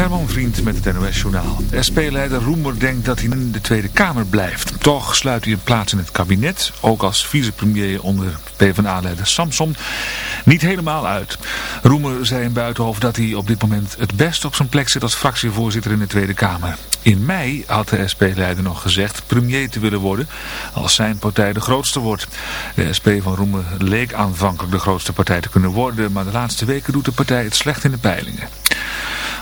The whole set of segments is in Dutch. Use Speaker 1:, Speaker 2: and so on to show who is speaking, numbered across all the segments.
Speaker 1: Herman Vriend met het NOS-journaal. SP-leider Roemer denkt dat hij in de Tweede Kamer blijft. Toch sluit hij een plaats in het kabinet, ook als vicepremier onder PvdA-leider Samson, niet helemaal uit. Roemer zei in Buitenhof dat hij op dit moment het best op zijn plek zit als fractievoorzitter in de Tweede Kamer. In mei had de SP-leider nog gezegd premier te willen worden als zijn partij de grootste wordt. De SP van Roemer leek aanvankelijk de grootste partij te kunnen worden, maar de laatste weken doet de partij het slecht in de peilingen.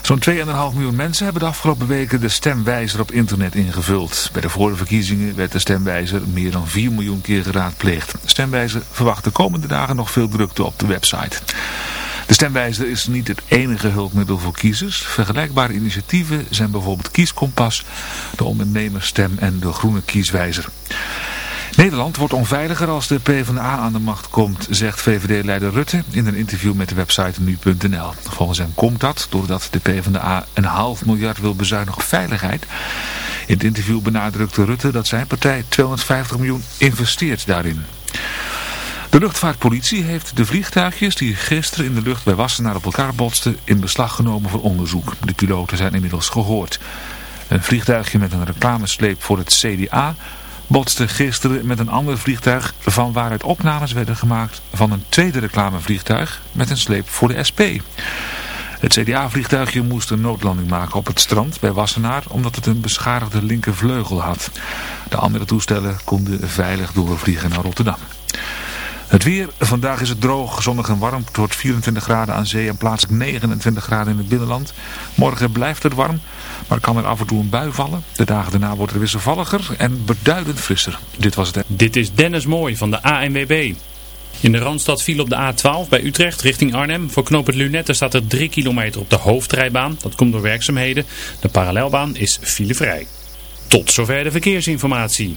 Speaker 1: Zo'n 2,5 miljoen mensen hebben de afgelopen weken de stemwijzer op internet ingevuld. Bij de vorige verkiezingen werd de stemwijzer meer dan 4 miljoen keer geraadpleegd. Stemwijzer verwacht de komende dagen nog veel drukte op de website. De stemwijzer is niet het enige hulpmiddel voor kiezers. Vergelijkbare initiatieven zijn bijvoorbeeld Kieskompas, de ondernemersstem en de groene kieswijzer. Nederland wordt onveiliger als de PvdA aan de macht komt, zegt VVD-leider Rutte in een interview met de website nu.nl. Volgens hem komt dat doordat de PvdA een half miljard wil bezuinigen op veiligheid. In het interview benadrukte Rutte dat zijn partij 250 miljoen investeert daarin. De luchtvaartpolitie heeft de vliegtuigjes die gisteren in de lucht bij Wassenaar op elkaar botsten in beslag genomen voor onderzoek. De piloten zijn inmiddels gehoord. Een vliegtuigje met een reclamesleep voor het CDA botste gisteren met een ander vliegtuig van waaruit opnames werden gemaakt van een tweede reclamevliegtuig met een sleep voor de SP. Het CDA-vliegtuigje moest een noodlanding maken op het strand bij Wassenaar omdat het een beschadigde linkervleugel had. De andere toestellen konden veilig doorvliegen naar Rotterdam. Het weer, vandaag is het droog, zonnig en warm. Wordt 24 graden aan zee en plaatselijk 29 graden in het binnenland. Morgen blijft het warm, maar kan er af en toe een bui vallen. De dagen daarna wordt het wisselvalliger en beduidend frisser. Dit was het.
Speaker 2: Dit is Dennis Mooi van de ANWB. In de Randstad viel op de A12 bij Utrecht richting Arnhem. Voor knoop het Lunetten staat er 3 kilometer op de hoofdrijbaan. Dat komt door werkzaamheden. De parallelbaan is filevrij. Tot zover de verkeersinformatie.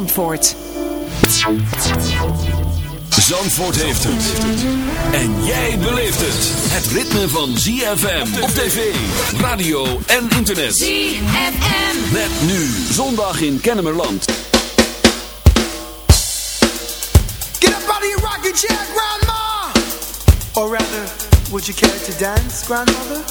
Speaker 3: Zandvoort.
Speaker 4: Zandvoort heeft het. En jij beleeft het. Het ritme van ZFM op tv, radio en internet.
Speaker 5: ZFM.
Speaker 4: Met nu zondag in Kennemerland.
Speaker 6: Get up out of your rocking chair, grandma. Or rather, would you care to dance, grandmother?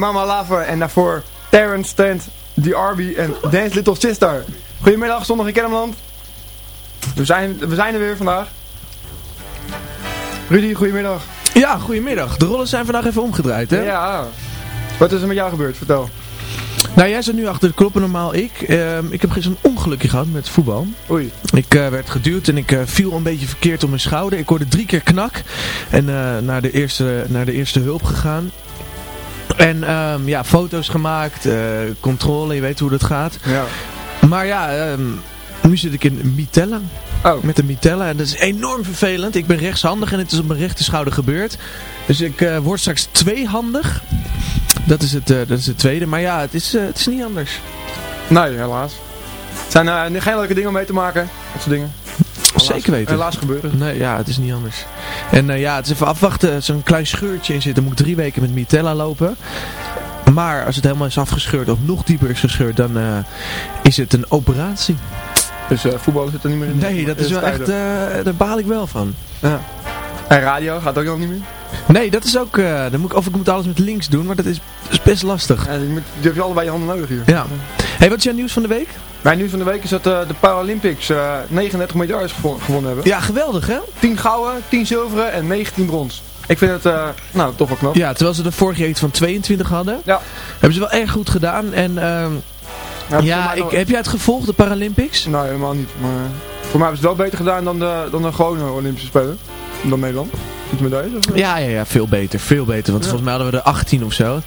Speaker 5: Mama Lava en daarvoor Terrence Stant, The Arby en Dance Little Sister. Goedemiddag, zondag in Kennemerland. We zijn, we zijn er weer vandaag. Rudy, goedemiddag.
Speaker 7: Ja, goedemiddag. De rollen zijn vandaag even omgedraaid, hè?
Speaker 5: Ja. Wat is er met jou gebeurd? Vertel.
Speaker 7: Nou, jij zit nu achter de knoppen, normaal ik. Ehm, ik heb gisteren een ongelukje gehad met voetbal.
Speaker 5: Oei.
Speaker 7: Ik uh, werd geduwd en ik uh, viel een beetje verkeerd op mijn schouder. Ik hoorde drie keer knak en uh, naar, de eerste, naar de eerste hulp gegaan. En um, ja, foto's gemaakt, controle, je weet hoe dat gaat.
Speaker 5: Ja.
Speaker 7: Maar ja, um, nu zit ik in Mitella.
Speaker 5: Oh.
Speaker 7: Met een Mitella. En dat is enorm vervelend. Ik ben rechtshandig en het is op mijn rechter schouder gebeurd. Dus ik uh, word straks tweehandig. Dat is, het, uh, dat is het tweede. Maar ja, het is, het is niet anders.
Speaker 5: Nee, helaas. Het zijn geen leuke dingen om mee te maken. Dat soort dingen.
Speaker 7: Zeker weten.
Speaker 5: Helaas gebeuren.
Speaker 7: Nee, ja, het is niet anders. En ja, het is even afwachten. Zo'n klein scheurtje in zit. Dan moet ik drie weken met Mitella lopen. Maar als het helemaal is afgescheurd of nog dieper is gescheurd, dan is het een operatie.
Speaker 5: Dus uh, voetbal zit er niet meer in.
Speaker 7: Nee, dat is wel echt, daar baal ik wel van.
Speaker 5: Ja. En radio gaat ook nog niet meer?
Speaker 7: Nee, dat is ook, dan moet ik, of ik moet alles met links doen, maar dat is, dat is best lastig.
Speaker 5: Ja, je, moet, je hebt allebei je handen nodig hier.
Speaker 7: Ja. hey, wat is jouw nieuws van de week?
Speaker 5: Mijn nieuws van de week is dat de Paralympics 39 medailles gewonnen hebben.
Speaker 7: Ja, geweldig hè?
Speaker 5: 10 gouden, 10 zilveren en 19 brons. Ik vind het, uh, nou, toch wel knap.
Speaker 7: Ja, terwijl ze de vorig jaar iets van 22 hadden.
Speaker 5: Ja.
Speaker 7: Hebben ze wel erg goed gedaan. En uh, ja, ja ik, heb jij het gevolgd, de Paralympics?
Speaker 5: Nee, helemaal niet. Maar voor mij hebben ze het wel beter gedaan dan de, dan de gewone Olympische Spelen. Dan Nederland. Met medailles of
Speaker 7: ja, ja, ja, veel beter. Veel beter. Want ja. volgens mij hadden we er 18 of zo.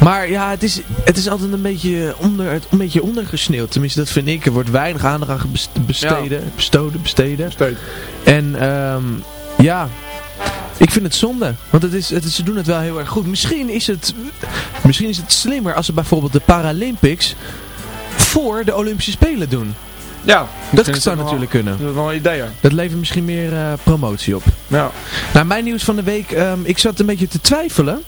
Speaker 7: Maar ja, het is, het is altijd een beetje, onder, een beetje ondergesneeuwd. Tenminste, dat vind ik. Er wordt weinig aandacht aan besteden. Ja. Bestoden, besteden.
Speaker 5: Besteed.
Speaker 7: En um, ja... Ik vind het zonde, want het is, het ze doen het wel heel erg goed. Misschien is het, misschien is het slimmer als ze bijvoorbeeld de Paralympics voor de Olympische Spelen doen.
Speaker 5: Ja,
Speaker 7: dat zou natuurlijk
Speaker 5: wel,
Speaker 7: kunnen.
Speaker 5: Dat is wel een idee, ja.
Speaker 7: Dat levert misschien meer uh, promotie op.
Speaker 5: Ja.
Speaker 7: Nou, mijn nieuws van de week. Um, ik zat een beetje te twijfelen.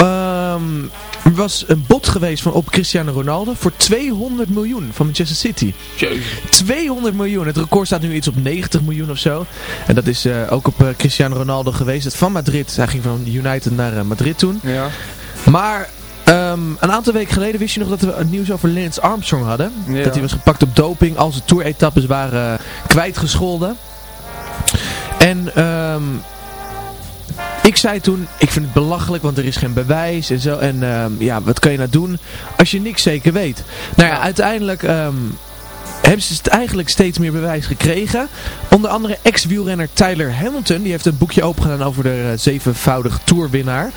Speaker 7: Um, er was een bod geweest van op Cristiano Ronaldo voor 200 miljoen van Manchester City.
Speaker 5: Jezus.
Speaker 7: 200 miljoen. Het record staat nu iets op 90 miljoen of zo. En dat is uh, ook op uh, Cristiano Ronaldo geweest. Het van Madrid. Hij ging van United naar Madrid toen.
Speaker 5: Ja.
Speaker 7: Maar Um, een aantal weken geleden wist je nog dat we het nieuws over Lance Armstrong hadden.
Speaker 5: Ja.
Speaker 7: Dat hij was gepakt op doping. Al zijn tour-etappes waren uh, kwijtgescholden. En um, ik zei toen, ik vind het belachelijk, want er is geen bewijs en zo. En um, ja, wat kan je nou doen als je niks zeker weet? Nou ja, uiteindelijk hebben ze eigenlijk steeds meer bewijs gekregen. Onder andere ex-wielrenner Tyler Hamilton. Die heeft een boekje opengedaan over de uh, zevenvoudig tourwinnaar.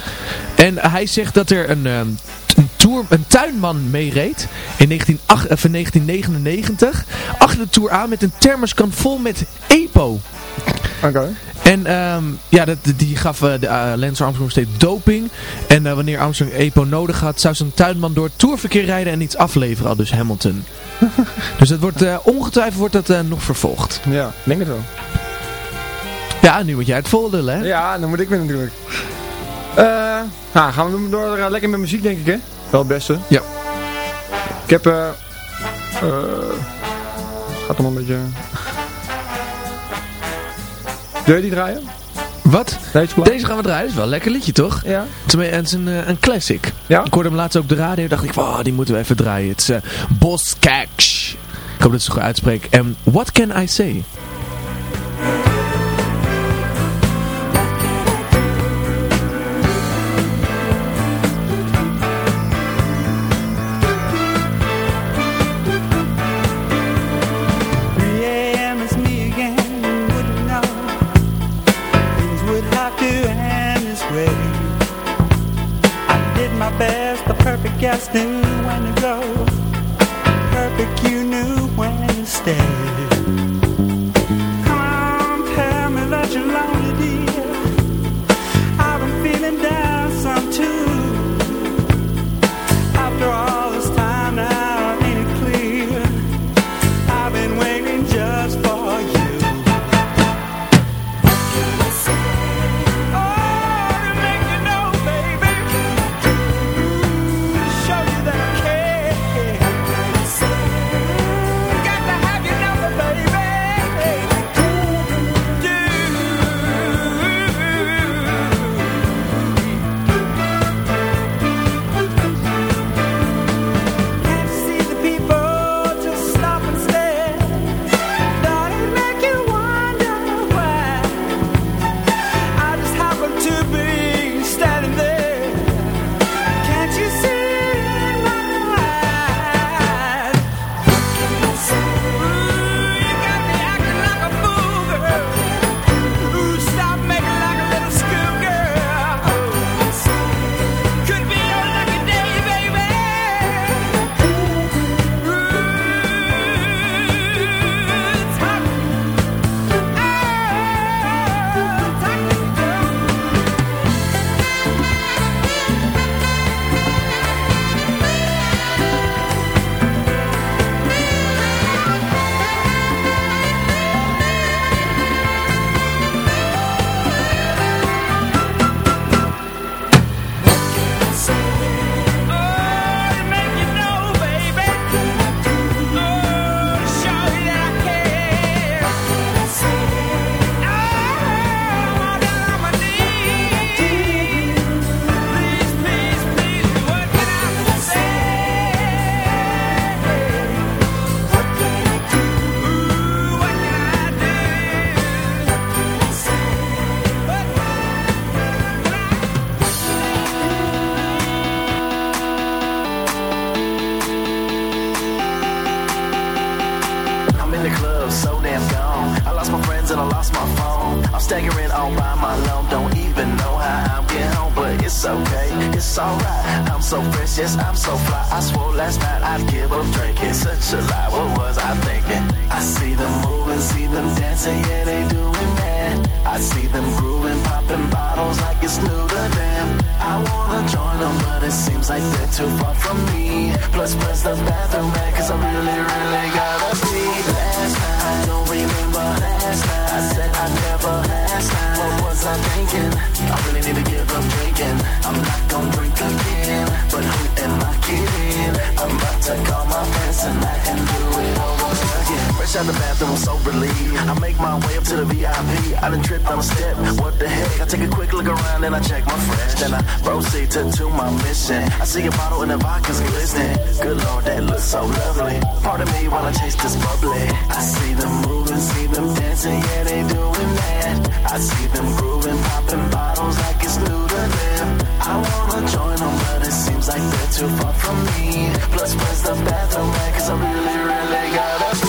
Speaker 7: En hij zegt dat er een, een tuinman meereed in 19, ach, uh, 1999. Achter de tour aan met een thermoskan vol met EPO.
Speaker 5: Oké. Okay.
Speaker 7: En um, ja, dat, die gaf uh, de, uh, Lance Armstrong steeds doping. En uh, wanneer Armstrong EPO nodig had, zou zo'n tuinman door het tourverkeer rijden en iets afleveren. Al dus Hamilton. dus het wordt, ongetwijfeld wordt dat nog vervolgd.
Speaker 5: Ja, denk het wel.
Speaker 7: Ja, nu moet jij het voldelen, hè?
Speaker 5: Ja, dan moet ik weer natuurlijk. Nou, gaan we door lekker met muziek, denk ik, hè? Wel het beste.
Speaker 7: Ja.
Speaker 5: Ik heb... eh gaat allemaal een beetje... Wil je die draaien?
Speaker 7: Wat?
Speaker 5: Deze,
Speaker 7: Deze gaan we draaien. Dat is wel een lekker liedje, toch?
Speaker 5: Ja.
Speaker 7: Het is een, een classic.
Speaker 5: Ja?
Speaker 7: Ik hoorde hem laatst op de radio. dacht ik, wow, die moeten we even draaien. Het is uh. Ik hoop dat ze goed uitspreek. En What Can I Say?
Speaker 8: I'm so fly. I swore last night Fresh out the bathroom, so relieved. I make my way up to the VIP. I done tripped on a step. What the heck? I take a quick look around and I check my friends. Then I proceed to do my mission. I see a bottle and the vodka's glistening. Good lord, that looks so lovely. Pardon me while I taste this bubbly. I see them moving, see them dancing, yeah, they doing that. I see them grooving, popping bottles like it's new to them. I wanna join them, but it seems like they're too far from me. Plus, plus the bathroom man, cause I really, really gotta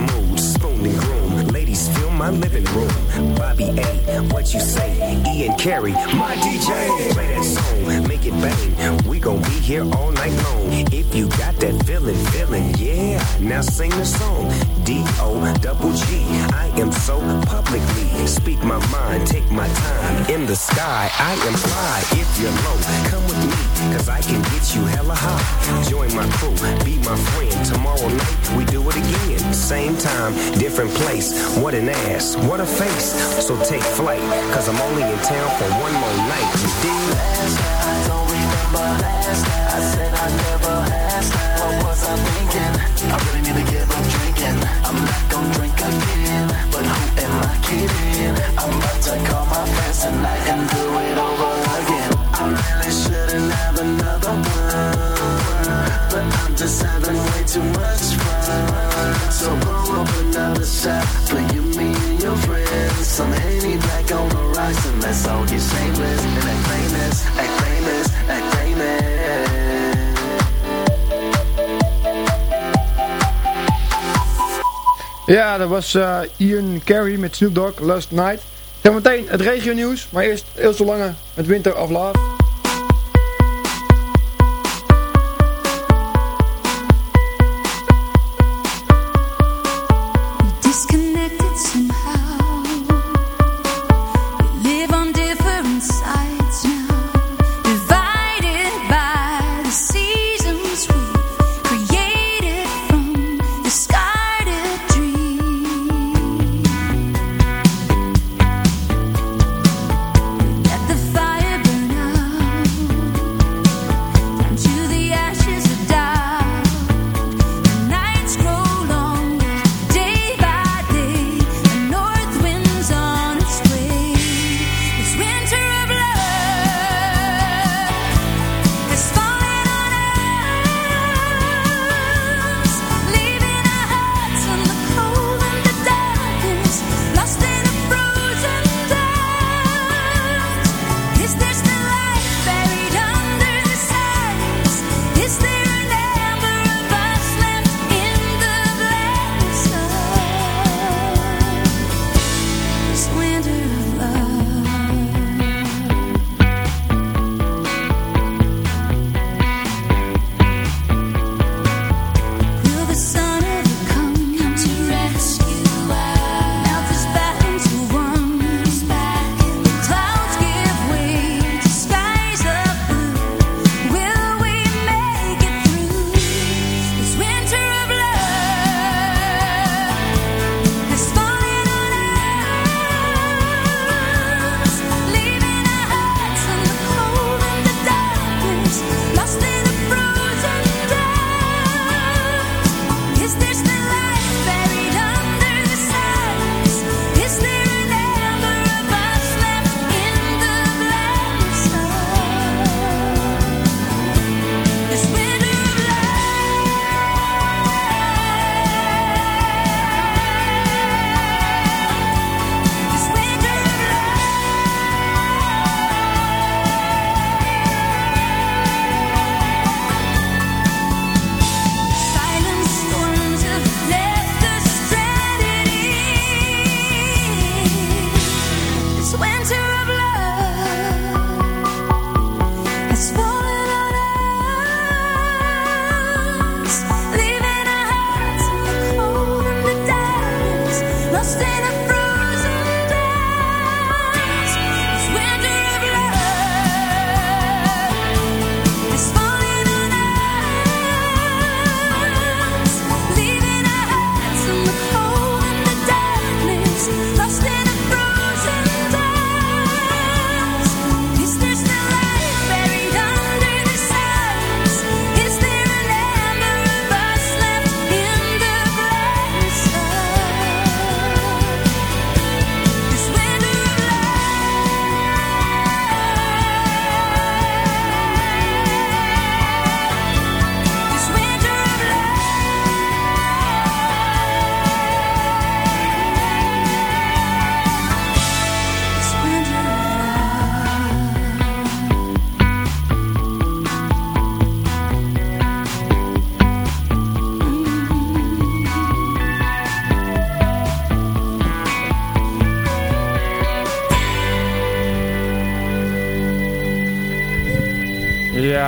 Speaker 9: living room. Bobby A, what you say? Ian Carey, my DJ. Play that song, make it bang. We gon' be here all night long. If you got that feeling, feeling. Now sing the song. D-O double G. I am so publicly. Speak my mind, take my time. In the sky, I am fly. If you're low, come with me, cause I can get you hella high. Join my crew, be my friend. Tomorrow night, we do it again. Same time, different place. What an ass, what a face. So take flight, cause I'm only in town for one more night.
Speaker 8: Last night, I don't remember last night. I said I never last I thinking? I really need to give up drinking. I'm not gonna drink again, but who am I kidding? I'm about to call my friends tonight and do it over again. I really shouldn't have another one, but I'm just having way too much fun. So pour up another shot for you, me, and your friends. Some Henny back on the rocks and let's all get shameless and famous, act famous,
Speaker 5: Ja, dat was eh, Ian Carey met Snoop Dogg, Last Night. Zometeen het regio nieuws, maar eerst Ilse Lange met Winter of Love.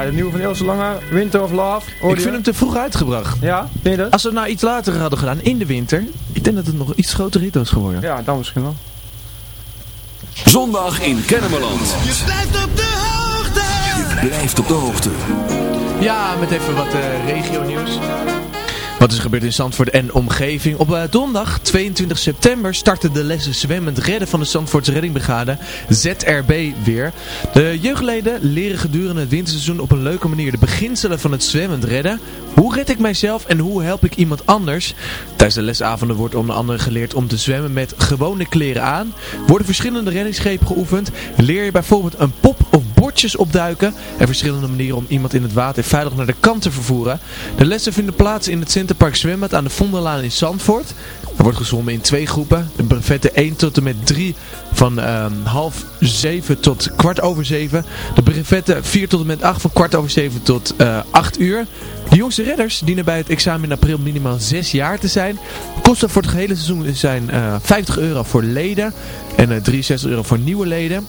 Speaker 5: Ja, de nieuwe van Ilse Lange, Winter of Love.
Speaker 7: Ik vind
Speaker 5: je?
Speaker 7: hem te vroeg uitgebracht.
Speaker 5: Ja, vind je dat?
Speaker 7: Als we het nou iets later hadden gedaan, in de winter, ik denk dat het nog een iets groter hit was geworden.
Speaker 5: Ja, dan misschien wel.
Speaker 4: Zondag in Kennemerland.
Speaker 6: Je blijft op de hoogte.
Speaker 4: Blijft op de hoogte.
Speaker 7: Ja, met even wat uh, regio-nieuws. Wat is gebeurd in Zandvoort en omgeving? Op eh, donderdag 22 september starten de lessen zwemmend redden van de Zandvoortse Reddingbrigade ZRB weer. De jeugdleden leren gedurende het winterseizoen op een leuke manier de beginselen van het zwemmend redden. Hoe red ik mijzelf en hoe help ik iemand anders? Tijdens de lesavonden wordt onder andere geleerd om te zwemmen met gewone kleren aan. Worden verschillende reddingsgrepen geoefend. Leer je bijvoorbeeld een pop opduiken. En verschillende manieren om iemand in het water veilig naar de kant te vervoeren. De lessen vinden plaats in het Centerpark Zwembad aan de Vondellaan in Zandvoort. Er wordt gezwommen in twee groepen. De brevetten 1 tot en met 3 van ehm, half 7 tot kwart over 7. De brevetten 4 tot en met 8 van kwart over 7 tot eh 8 uur. De jongste redders dienen bij het examen in april minimaal 6 jaar te zijn. Kosten voor het gehele seizoen zijn eh 50 euro voor leden en eh 63 euro voor nieuwe leden.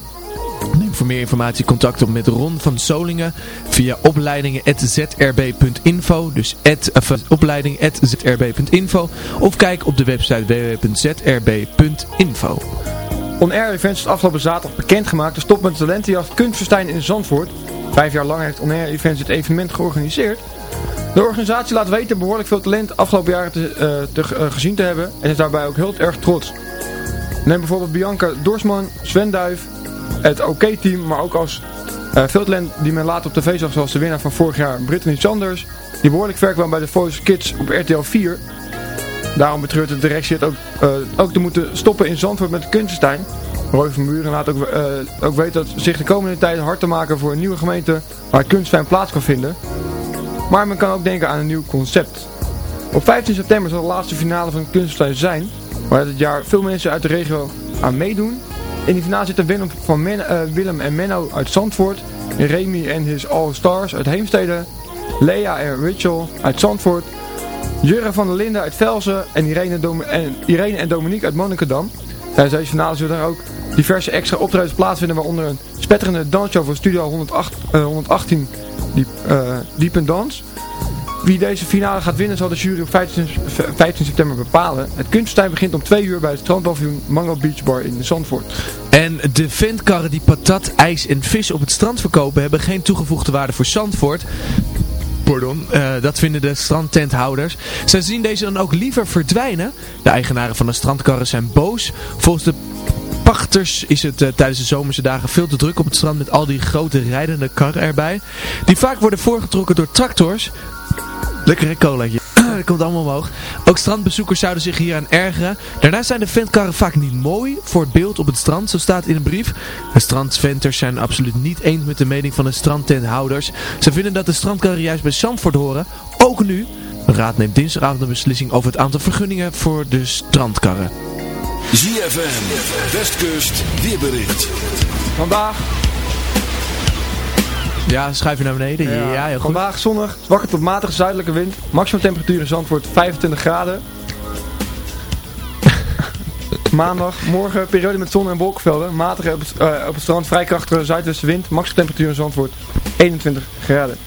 Speaker 7: Neem voor meer informatie contact op met Ron van Solingen via opleidingen.zrb.info. Dus eh, opleiding.zrb.info. Of kijk op de website www.zrb.info.
Speaker 5: On Air Events is afgelopen zaterdag bekendgemaakt. De stop met talentenjacht Kunstverstijn in Zandvoort. Vijf jaar lang heeft On Air Events dit evenement georganiseerd. De organisatie laat weten behoorlijk veel talent afgelopen jaren te, eh, te, eh, gezien te hebben. En is daarbij ook heel erg trots. Neem bijvoorbeeld Bianca Dorsman, Sven Duif, het OK-team, maar ook als eh, veel talent die men later op tv zag, zoals de winnaar van vorig jaar, Brittany Sanders, die behoorlijk ver kwam bij de Voice Kids op RTL 4. Daarom betreurt het ook, eh, ook te moeten stoppen in Zandvoort met Kunstenstein. Roy van Buren laat ook, eh, ook weten dat zich de komende tijd hard te maken voor een nieuwe gemeente waar Kunststein plaats kan vinden. Maar men kan ook denken aan een nieuw concept. Op 15 september zal de laatste finale van Kunstenstein zijn, waar dit jaar veel mensen uit de regio aan meedoen. In die finale zitten Willem, van Men- eh, Willem en Menno uit Zandvoort, Remy en his All Stars uit Heemstede, Lea en Rachel uit Zandvoort, Jurre van der Linden uit Velzen en Irene, en, Irene en Dominique uit Monnikendam. Tijdens deze finale zullen er ook diverse extra optredens plaatsvinden, waaronder een spetterende dansshow van Studio 108, eh, 118 Diep, eh, Diep en Dans. Wie deze finale gaat winnen zal de jury op 15, 15 september bepalen. Het kunststijn begint om 2 uur bij het strandpaviljoen Mango Beach Bar in Zandvoort.
Speaker 7: En de ventkarren die patat, ijs en vis op het strand verkopen hebben geen toegevoegde waarde voor Zandvoort. Pardon, eh, dat vinden de strandtenthouders. Zij zien deze dan ook liever verdwijnen. De eigenaren van de strandkarren zijn boos. Volgens de pachters is het eh, tijdens de zomerse dagen veel te druk op het strand met al die grote rijdende karren erbij. Die vaak worden voorgetrokken door tractors. Lekker hè, colaatje. Dat komt allemaal omhoog. Ook strandbezoekers zouden zich hier aan ergeren. Daarnaast zijn de ventkarren vaak niet mooi voor het beeld op het strand, zo staat in een brief. De strandventers zijn absoluut niet eens met de mening van de strandtenthouders. Ze vinden dat de strandkarren juist bij Zandvoort horen. Ook nu. De raad neemt dinsdagavond een beslissing over het aantal vergunningen voor de strandkarren.
Speaker 4: ZFM, Westkust, weerbericht.
Speaker 5: Vandaag,
Speaker 7: ja, schuif je naar beneden. Ja, heel goed.
Speaker 5: Vandaag zonnig, zwakke tot matige zuidelijke wind. Maximum temperatuur in Zandvoort 25 graden. Maandag, morgen periode met zon en wolkenvelden. Matige eh, op het, strand, vrij krachtige zuidwestenwind. Maximum temperatuur in Zandvoort 21 graden.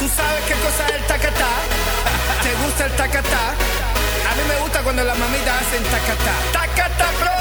Speaker 6: Tú sabes cosa es el tacatá. ¿Te gusta el tacatá? cuando las mamitas hacen tacata, tacata, bro.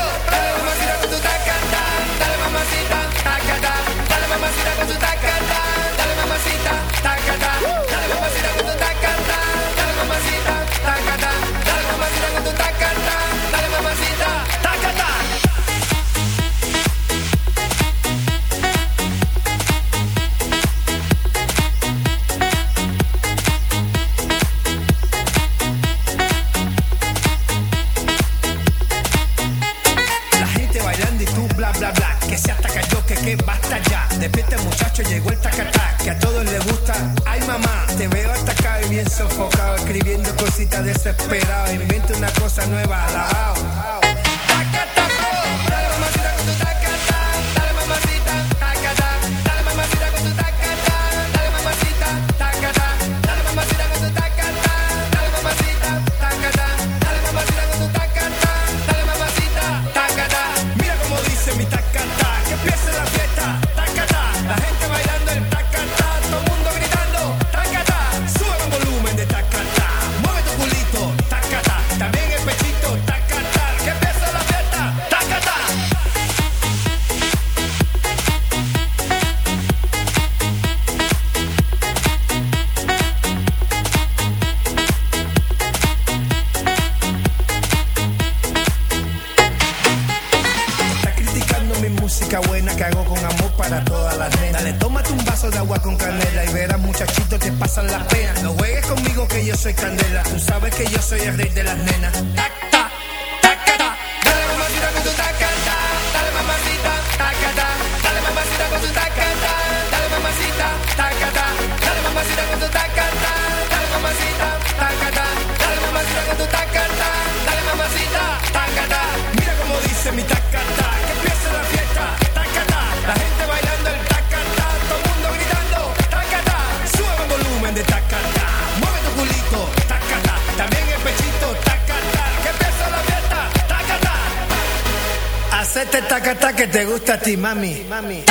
Speaker 6: que te gusta a ti, mami. mami.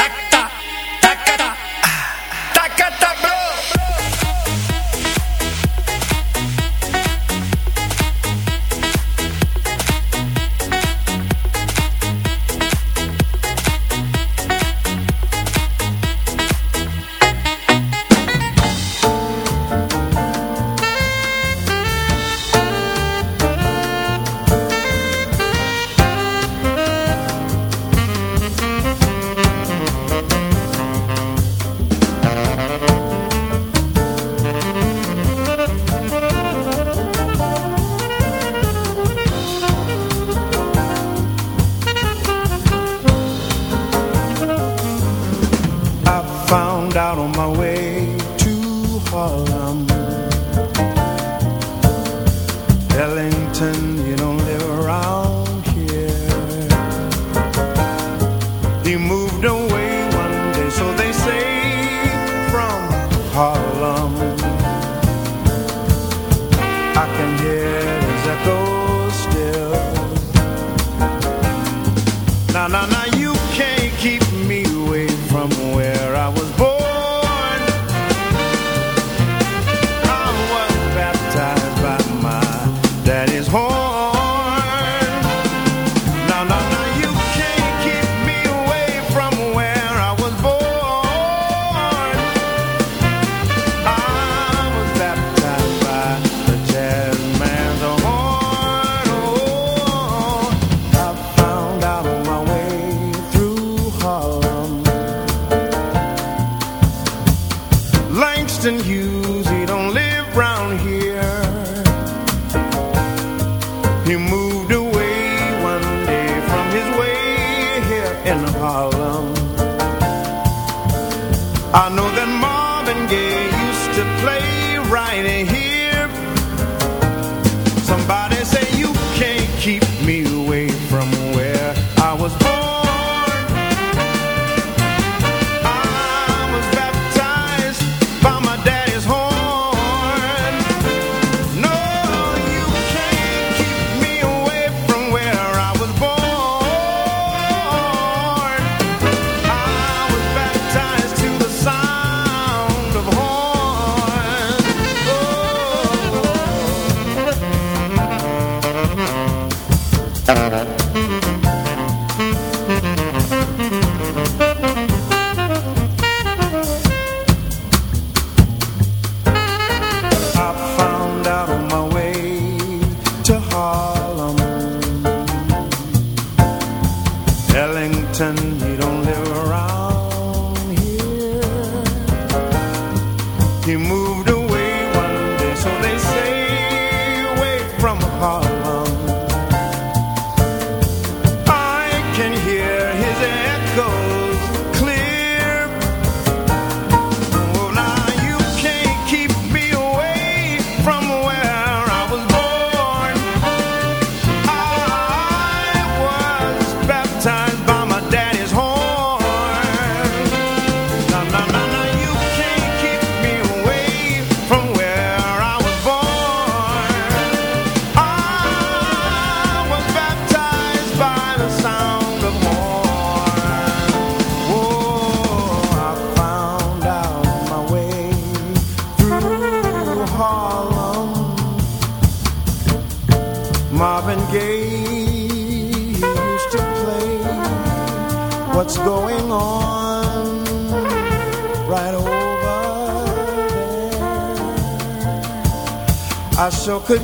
Speaker 10: Could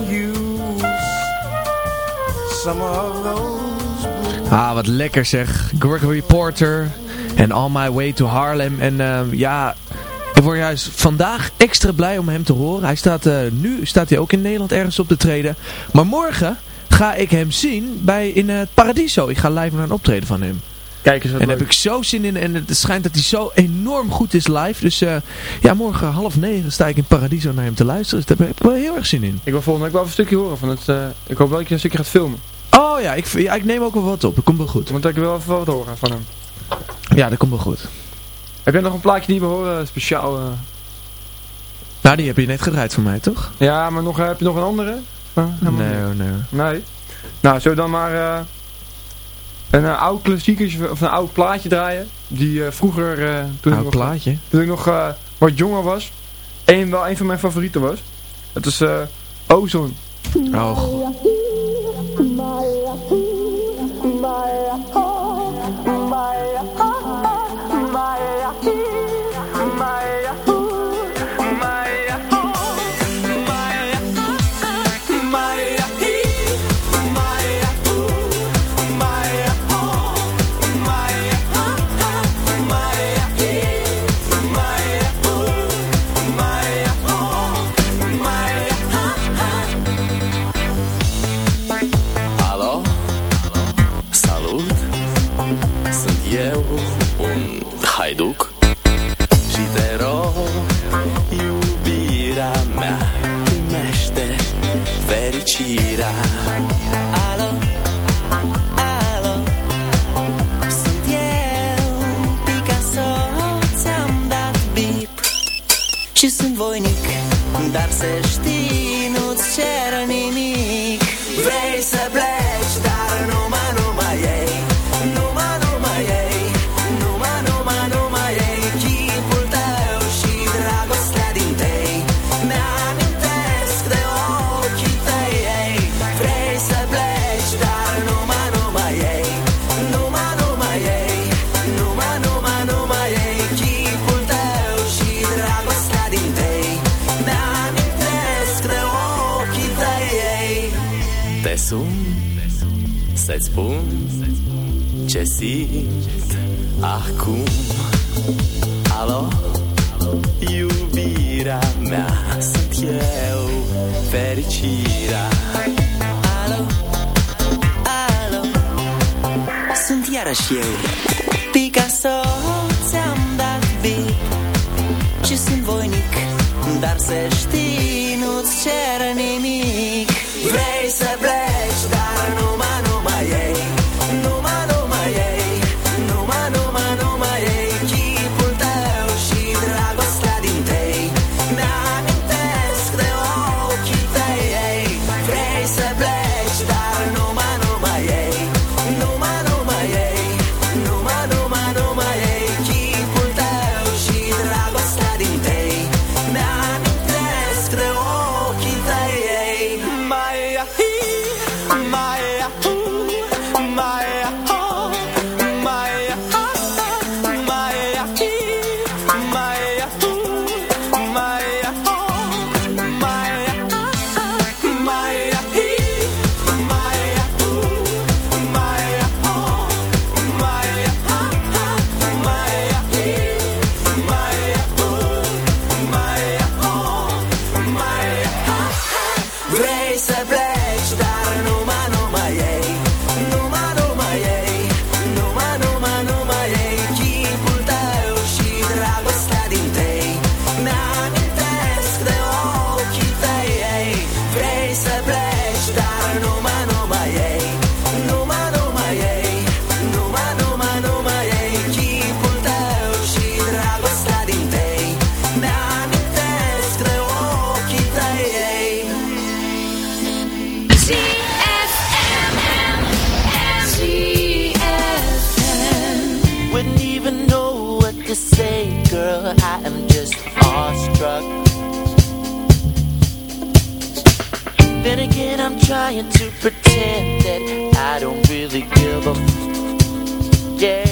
Speaker 10: some
Speaker 7: Ah, wat lekker zeg. Gregory Porter en All My Way to Harlem. En ehm, ja, ik word juist vandaag extra blij om hem te horen. Hij staat, eh, nu staat hij ook in Nederland ergens op te treden. Maar morgen ga ik hem zien bij, in het Paradiso. Ik ga live naar een optreden van hem.
Speaker 5: Kijk eens wat
Speaker 7: En daar heb ik zo zin in. En het schijnt dat hij zo enorm goed is live. Dus eh, ja, morgen half negen sta ik in Paradiso naar hem te luisteren. Dus daar heb ik wel heel erg zin in.
Speaker 5: Ik wil volgende week wel even een stukje horen van het... eh, ik hoop wel dat je een stukje gaat filmen.
Speaker 7: Oh ja ik, ja, ik neem ook wel wat op. Dat komt wel goed.
Speaker 5: Want ik wil wel even wat horen van hem.
Speaker 7: Ja, dat komt wel goed.
Speaker 5: Heb jij nog een plaatje die we horen? Speciaal... eh?
Speaker 7: Nou, die heb je net gedraaid voor mij, toch?
Speaker 5: Ja, maar nog, heb je nog een andere? Uh,
Speaker 7: Nee, hoor, nee.
Speaker 5: Nee. Nou, zullen we dan maar eh, een eh, oud klassieker of een oud plaatje draaien? Die eh, vroeger, eh, toen, ik
Speaker 7: Oud
Speaker 5: nog,
Speaker 7: plaatje.
Speaker 5: toen ik nog eh, wat jonger was, één, wel een van mijn favorieten was. Het is eh Ozone.
Speaker 7: Oh, god.
Speaker 8: Ce simt acum. Alo, iubirea mea Sunt eu, fericirea. Alo, alo? Sunt iarăși eu. Picasso, ți-am dat bip Și sunt voinic Dar să știi, nu-ți cer nimic. Vrei să
Speaker 11: yeah.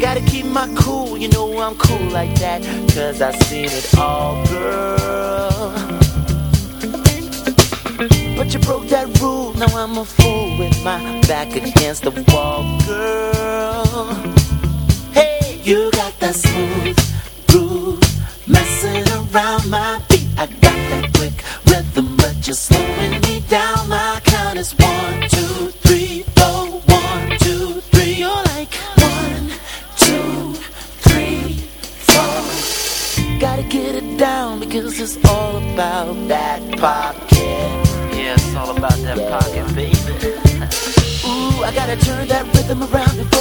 Speaker 11: Gotta keep my cool, you know I'm cool like that. Cause I've seen it all, girl. But you broke that rule, now I'm a fool with my back against the wall, girl. Hey, you got that smooth groove, messing around my beat. I got that quick rhythm, that. Yeah, it's all about that pocket, baby. Ooh, I gotta turn that rhythm around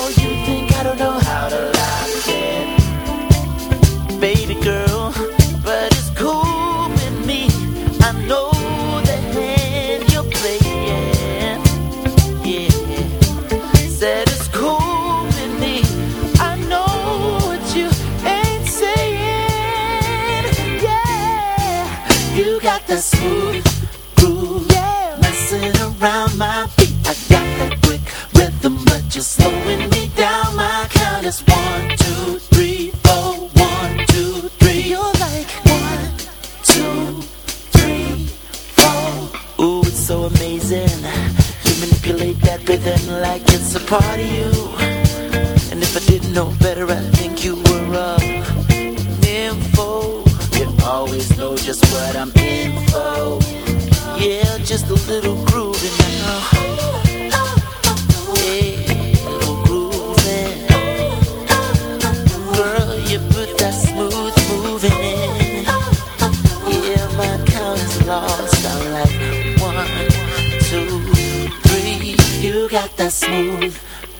Speaker 11: got that smooth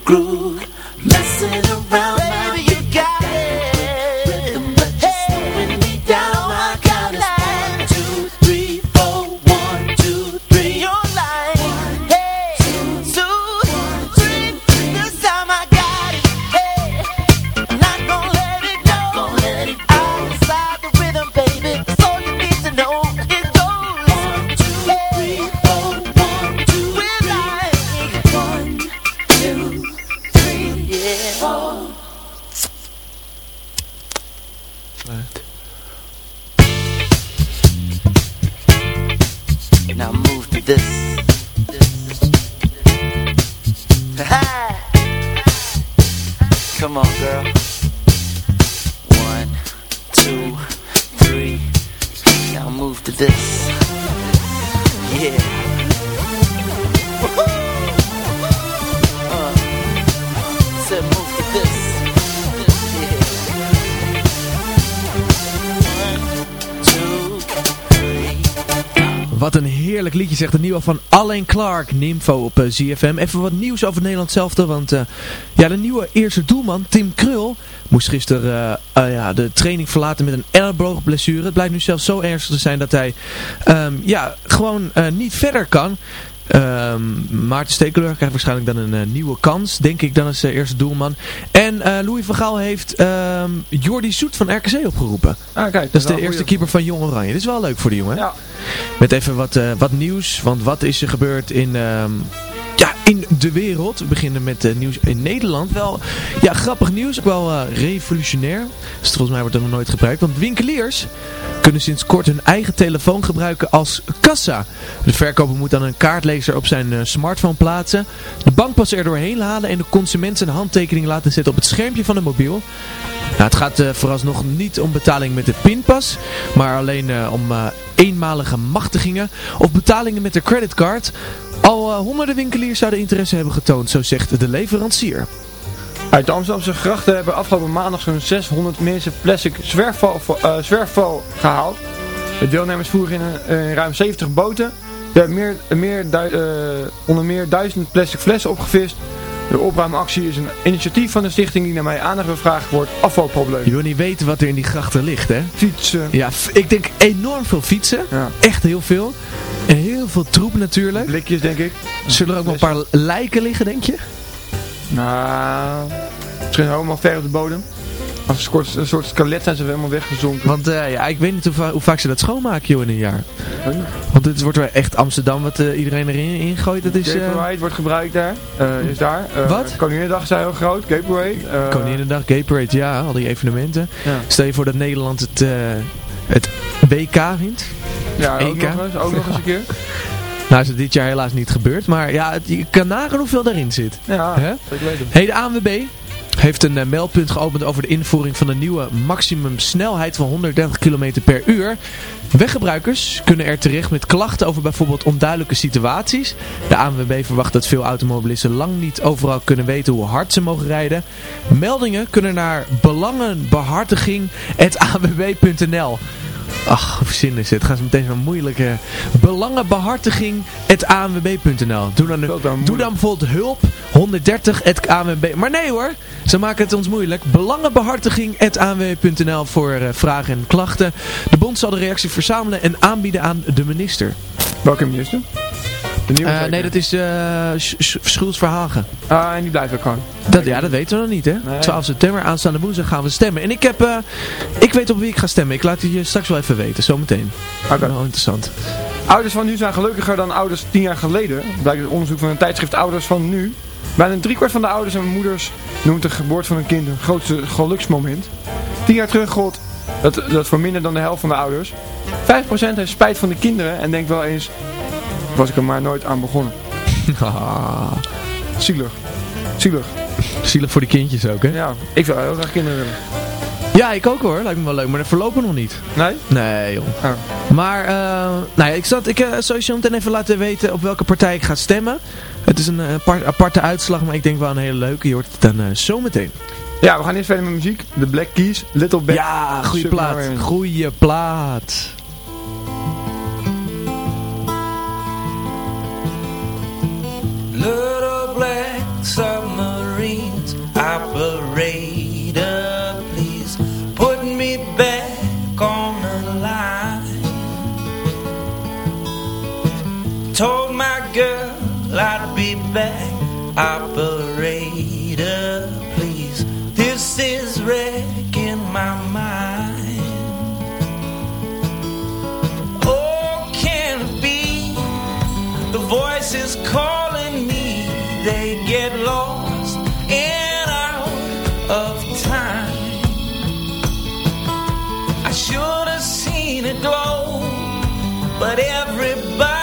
Speaker 11: groove, messing around.
Speaker 7: Clark, Nympho op eh, ZFM. Even wat nieuws over Nederland zelfde, want eh, ja, de nieuwe eerste doelman, Tim Krul, moest gisteren eh, eh, ja, de training verlaten met een elleboogblessure. Het blijkt nu zelfs zo ernstig te zijn dat hij ehm, ja, gewoon eh, niet verder kan. Ehm, Maarten Stekeler krijgt waarschijnlijk dan een eh, nieuwe kans, denk ik dan als eh, eerste doelman. En eh, Louis van Gaal heeft ehm Jordi Soet van RKC opgeroepen.
Speaker 5: Ah, kijk.
Speaker 7: Dat is de eerste keeper van Jong Oranje. Dit is wel leuk voor die jongen.
Speaker 5: Ja.
Speaker 7: Met even wat, wat nieuws. Want wat is er gebeurd in, ehm, ja, in de wereld. We beginnen met eh, nieuws in Nederland. Wel, ja, grappig nieuws. Ook wel eh, revolutionair. Dus volgens mij wordt er nog nooit gebruikt. Want winkeliers kunnen sinds kort hun eigen telefoon gebruiken als kassa. De verkoper moet dan een kaartlezer op zijn eh, smartphone plaatsen. De bankpas er doorheen halen en de consument zijn handtekening laten zetten op het schermpje van de mobiel. Nou, het gaat vooralsnog niet om betaling met de pinpas, maar alleen om eenmalige machtigingen of betalingen met de creditcard. Al eh, honderden winkeliers zouden interesse hebben getoond, zo zegt de leverancier.
Speaker 5: Uit de Amsterdamse grachten hebben afgelopen maandag zo'n 600 mensen plastic zwerfval, eh, zwerfval gehaald. De deelnemers voeren in, in ruim 70 boten. Er hebben meer, meer, eh, onder meer duizend plastic flessen opgevist. De opruimactie is een initiatief van de stichting die naar mij aandacht voor het afvalprobleem.
Speaker 7: Je wil niet weten wat er in die grachten ligt, hè?
Speaker 5: Fietsen,
Speaker 7: Ja, ik denk enorm veel fietsen.
Speaker 5: Ja.
Speaker 7: Echt heel veel. En heel veel troep natuurlijk.
Speaker 5: blikjes denk ik.
Speaker 7: Zullen er ook wel een paar lijken liggen, denk je?
Speaker 5: Nou, misschien helemaal ver op de bodem. Als een soort, een soort skelet zijn ze helemaal weggezonken.
Speaker 7: Want eh, ja, ik weet niet hoe, va- hoe vaak ze dat schoonmaken, joh, in een jaar. Want dit wordt weer echt Amsterdam wat eh, iedereen erin ingooit. Dat is... eh
Speaker 5: Gatorade wordt gebruikt daar. is daar.
Speaker 7: Wat?
Speaker 5: Koninginnedag daar heel groot. Gatorade. eh,
Speaker 7: Koninginnedag, ja, al die evenementen.
Speaker 5: Ja.
Speaker 7: Stel je voor dat Nederland het, het WK wint.
Speaker 5: Ja, ook
Speaker 7: EK.
Speaker 5: nog eens, ook nog eens een keer.
Speaker 7: Nou is het dit jaar helaas niet gebeurd, maar ja, het, je kan nagaan hoeveel daarin zit.
Speaker 5: Ja, weet het.
Speaker 7: Hey, de ANWB heeft een eh, meldpunt geopend over de invoering van een nieuwe maximum snelheid van 130 km per uur. Weggebruikers kunnen er terecht met klachten over bijvoorbeeld onduidelijke situaties. De ANWB verwacht dat veel automobilisten lang niet overal kunnen weten hoe hard ze mogen rijden. Meldingen kunnen naar belangenbehartiging.anwb.nl Ach, hoe zin is het? Gaan ze meteen zo'n moeilijke belangenbehartiging.anwb.nl Doe dan, doe dan bijvoorbeeld hulp 130 ANWB. Maar nee hoor, ze maken het ons moeilijk. Belangenbehartiging.anwb.nl voor eh, vragen en klachten. De bond zal de reactie verzamelen en aanbieden aan de minister.
Speaker 5: Welke minister?
Speaker 7: Eh, nee, dat is eh Sch- Sch- Schultz Verhagen.
Speaker 5: Ah, en die blijft ook gewoon.
Speaker 7: Dat, ja, dat weten we nog niet, hè?
Speaker 5: Nee.
Speaker 7: 12 september, aanstaande woensdag gaan we stemmen. En ik heb, eh, ik weet op wie ik ga stemmen. Ik laat het je straks wel even weten, zometeen.
Speaker 5: Oké.
Speaker 7: Wel interessant.
Speaker 5: Ouders van nu zijn gelukkiger dan ouders tien jaar geleden. Blijkt uit onderzoek van een tijdschrift Ouders van Nu. Bijna driekwart van de ouders en moeders noemt de geboorte van een kind een grootste geluksmoment. Tien jaar terug gold dat, dat voor minder dan de helft van de ouders. 5% heeft spijt van de kinderen en denkt wel eens, was ik er maar nooit aan begonnen.
Speaker 7: Ah,
Speaker 5: Zielig. Zielig.
Speaker 7: zielig voor de kindjes ook, hè?
Speaker 5: Ja, ik zou heel graag kinderen willen.
Speaker 7: Ja, ik ook hoor. Lijkt me wel leuk, maar dat voorlopig nog niet.
Speaker 5: Nee?
Speaker 7: Nee, joh.
Speaker 5: Oh.
Speaker 7: Maar, eh, nou ja, ik, zat, ik uh, sowieso meteen even laten weten op welke partij ik ga stemmen. Het is een eh, apart- aparte uitslag, maar ik denk wel een hele leuke. Je hoort het dan eh, zometeen.
Speaker 5: Ja, we gaan eerst verder met muziek. The Black Keys, Little Big.
Speaker 7: Ja, goede plaat. Goeie plaat.
Speaker 12: Little black submarines, operator, please put me back on the line. Told my girl I'd be back, operator, The voices calling me, they get lost and out of time. I should have seen it glow, but everybody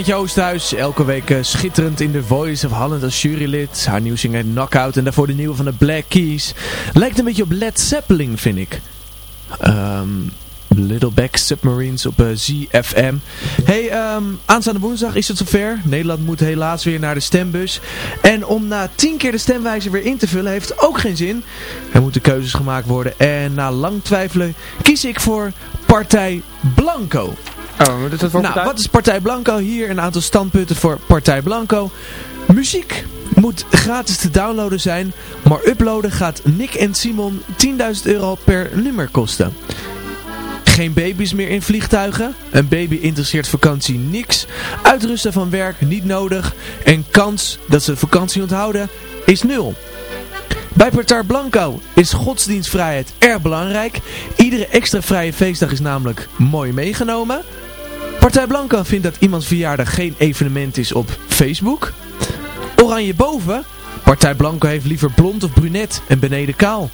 Speaker 7: Treintje Oosthuis, elke week eh, schitterend in The Voice of Holland als jurylid. Haar nieuw zinger Knockout en daarvoor de nieuwe van de Black Keys. Lijkt een beetje op Led Zeppelin, vind ik. Ehm... Littleback Submarines op eh, ZFM. Hey, ehm, aanstaande woensdag is het zover. Nederland moet helaas weer naar de stembus. En om na tien keer de stemwijzer weer in te vullen heeft ook geen zin. Er moeten keuzes gemaakt worden. En na lang twijfelen kies ik voor Partij Blanco.
Speaker 5: Oh, is voor
Speaker 7: nou,
Speaker 5: partij?
Speaker 7: wat is Partij Blanco? Hier een aantal standpunten voor Partij Blanco. Muziek moet gratis te downloaden zijn, maar uploaden gaat Nick en Simon 10.000 euro per nummer kosten. Geen baby's meer in vliegtuigen. Een baby interesseert vakantie niks. Uitrusten van werk niet nodig. En kans dat ze vakantie onthouden is nul. Bij Partij Blanco is godsdienstvrijheid erg belangrijk. Iedere extra vrije feestdag is namelijk mooi meegenomen. Partij Blanco vindt dat iemands verjaardag geen evenement is op Facebook. Oranje boven. Partij Blanco heeft liever blond of brunet en beneden kaal.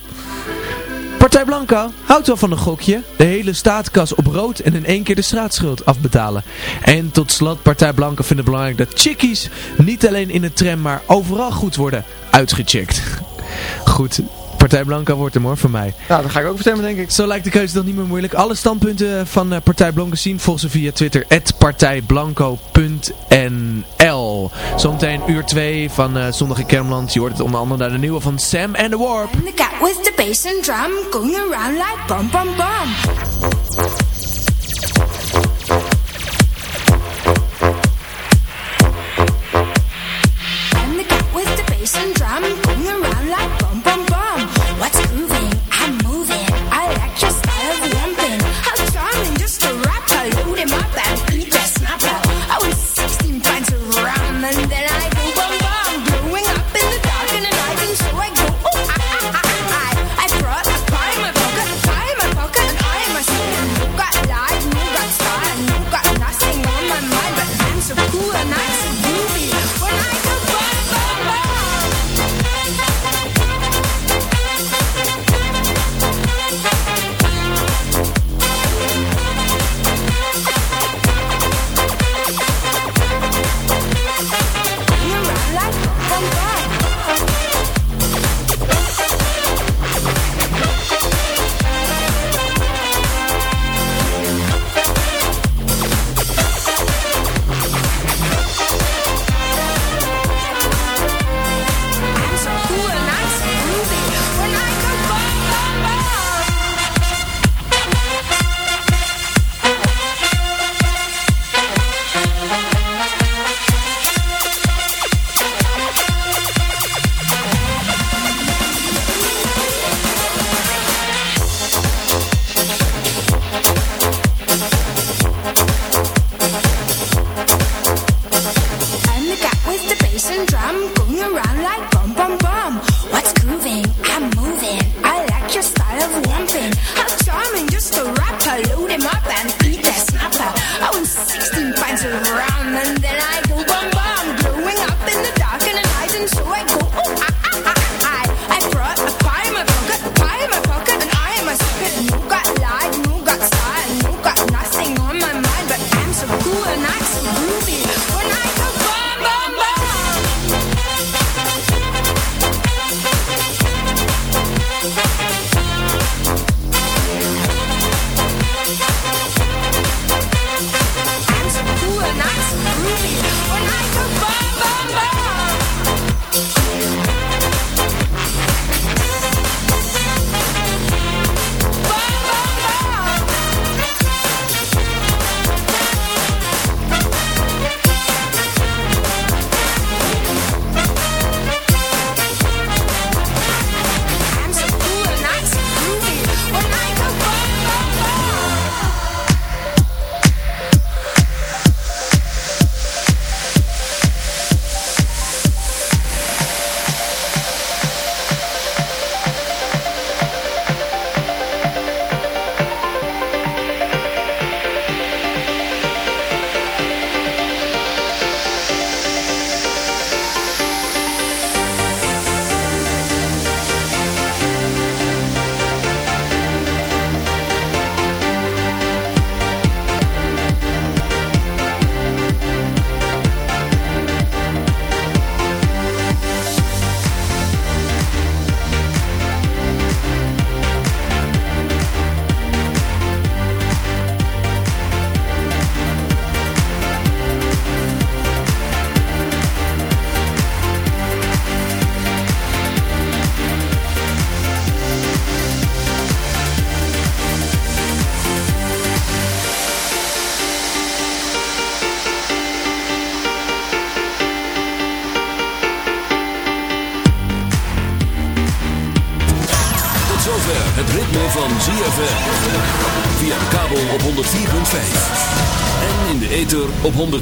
Speaker 7: Partij Blanco houdt wel van een gokje. De hele staatskas op rood en in één keer de straatschuld afbetalen. En tot slot, Partij Blanco vindt het belangrijk dat chickies niet alleen in de tram, maar overal goed worden uitgecheckt. Goed, Partij Blanco wordt hem hoor, voor mij.
Speaker 5: Ja, dan ga ik ook stemmen denk ik.
Speaker 7: Zo lijkt de keuze dan niet meer moeilijk. Alle standpunten van eh, Partij Blanco zien volgens ze via Twitter partijblanco.nl Zometeen uur 2 van eh, Zondag in Kermland. Je hoort het onder andere naar de nieuwe van Sam and the Warp.
Speaker 13: And the cat with the bass and drum going around like bum bum bum. I go